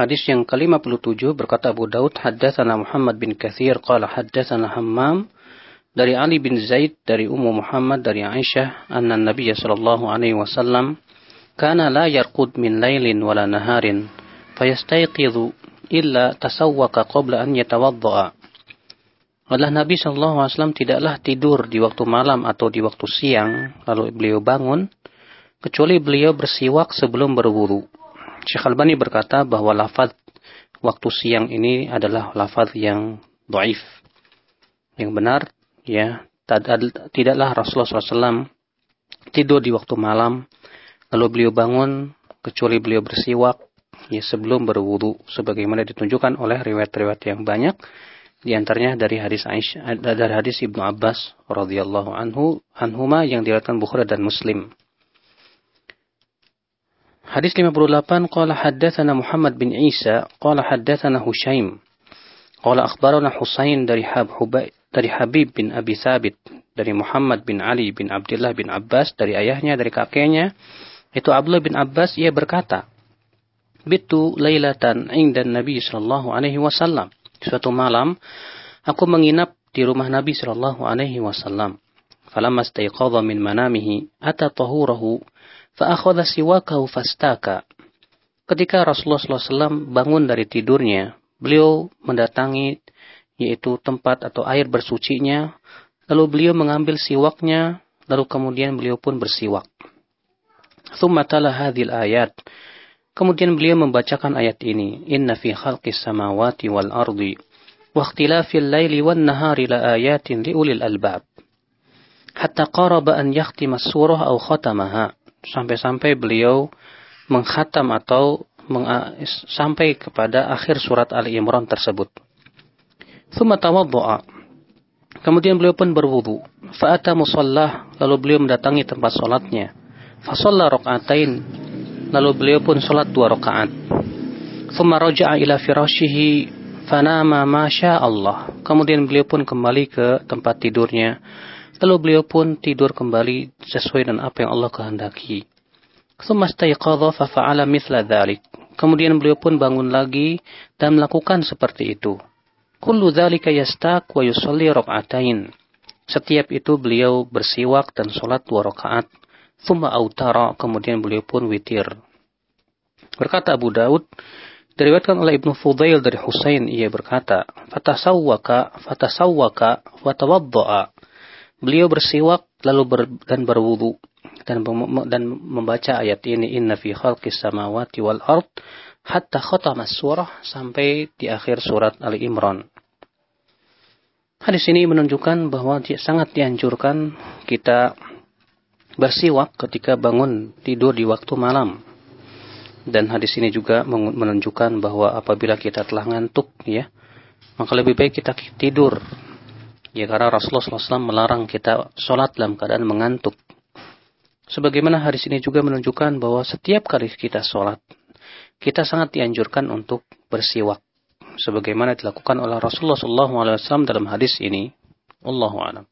Hadis yang ke-57 berkata Abu Daud, Haddathana Muhammad bin Kathir, qala haddathana Hammam, dari Ali bin Zaid, dari Ummu Muhammad, dari Aisyah, anna Nabi sallallahu alaihi wasallam, kana la yarqud min lailin wala naharin, fayastayqidhu illa tasawwaka qabla an yatawadda'a. Adalah Nabi Shallallahu Alaihi Wasallam tidaklah tidur di waktu malam atau di waktu siang, lalu beliau bangun, kecuali beliau bersiwak sebelum berwudu. Syekh Albani berkata bahwa lafaz waktu siang ini adalah lafaz yang doif. Yang benar, ya, tidaklah Rasulullah SAW tidur di waktu malam, lalu beliau bangun, kecuali beliau bersiwak, ya sebelum berwudu, sebagaimana ditunjukkan oleh riwayat-riwayat yang banyak, di antaranya dari hadis Aisyah dari hadis Ibnu Abbas radhiyallahu anhu anhuma yang diriwayatkan Bukhari dan Muslim. Hadis 58 qala haddatsana Muhammad bin Isa qala haddatsana Hushaim qala akhbarana Husain dari Hab dari Habib bin Abi Sabit dari Muhammad bin Ali bin Abdullah bin Abbas dari ayahnya dari kakeknya itu Abdullah bin Abbas ia berkata Bitu lailatan inda Nabi sallallahu alaihi wasallam Suatu malam, aku menginap di rumah Nabi Shallallahu Alaihi Wasallam. Falamma staiqadha min manamihi ata tahurahu fa'akhadha siwakahu fastaka. Ketika Rasulullah SAW bangun dari tidurnya, beliau mendatangi yaitu tempat atau air bersucinya, lalu beliau mengambil siwaknya, lalu kemudian beliau pun bersiwak. Thumma tala hadhil ayat. Kemudian beliau membacakan ayat ini, Inna fi khalqis samawati wal ardi wa ikhtilafil laili wan nahari la ayatin li ulil albab. Hatta qaraba an yakhtima surah au khatamaha. Sampai-sampai beliau mengkhatam atau meng sampai kepada akhir surat Ali Imran tersebut. Thumma. Kemudian beliau pun berwudu. Fa'ata musallah, lalu beliau mendatangi tempat solatnya. Fasalla rok'atain, Lalu beliau pun sholat dua rakaat. Thumma raja'a ila firashihi fanama masya Allah. Kemudian beliau pun kembali ke tempat tidurnya. Lalu beliau pun tidur kembali sesuai dengan apa yang Allah kehendaki. Kemudian beliau pun bangun lagi dan melakukan seperti itu. Kullu yastak wa yusalli. Setiap itu beliau bersiwak dan sholat dua rakaat. Thumma autara, kemudian beliau pun witir. Berkata Abu Daud, diriwayatkan oleh Ibnu Fudail dari Husain, ia berkata, Fatasawwaka, fatasawwaka, watawaddo'a. Beliau bersiwak lalu ber, dan berwudu dan, dan membaca ayat ini inna fi khalqis samawati wal ard hatta khatama surah sampai di akhir surat Ali Imran. Hadis ini menunjukkan bahwa sangat dianjurkan kita bersiwak ketika bangun tidur di waktu malam. Dan hadis ini juga menunjukkan bahwa apabila kita telah ngantuk ya, maka lebih baik kita tidur. Ya karena Rasulullah SAW melarang kita sholat dalam keadaan mengantuk. Sebagaimana hadis ini juga menunjukkan bahwa setiap kali kita sholat, kita sangat dianjurkan untuk bersiwak. Sebagaimana dilakukan oleh Rasulullah SAW dalam hadis ini. Allahu a'lam.